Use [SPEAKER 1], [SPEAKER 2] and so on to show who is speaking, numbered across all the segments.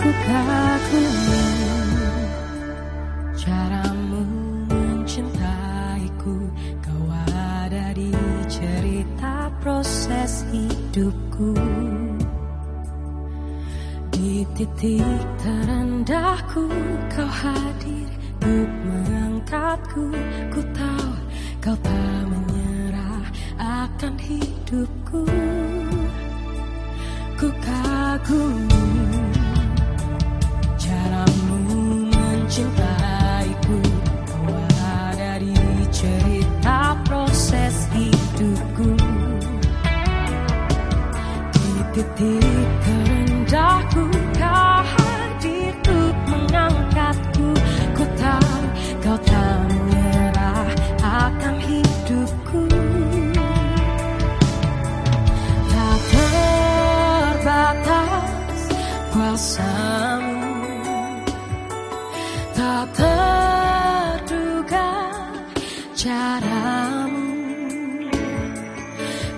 [SPEAKER 1] ku Caramu Kau ada di cerita proses hidupku. Di titik terendahku kau hadir mengangkatku. Ku tahu kau tak menyerah akan hidupku. Ku kagumi Tak terduga caramu.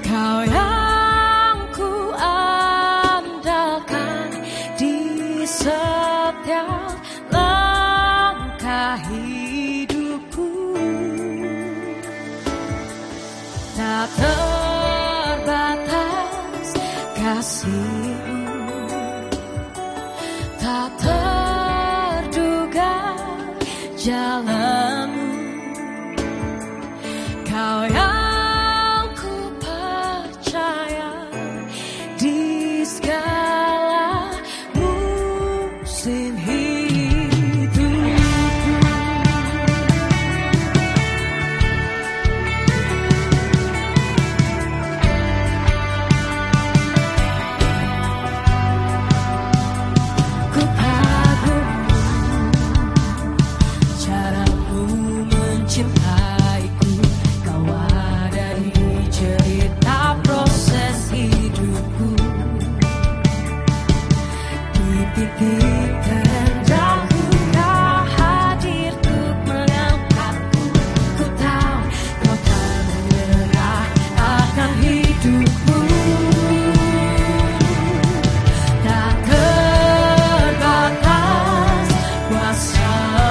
[SPEAKER 1] Kau yang ku andalkan di setiap langkah hidupku. Tak terbatas kasihmu jealous.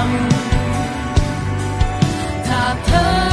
[SPEAKER 1] Kuasamu Tak terbatas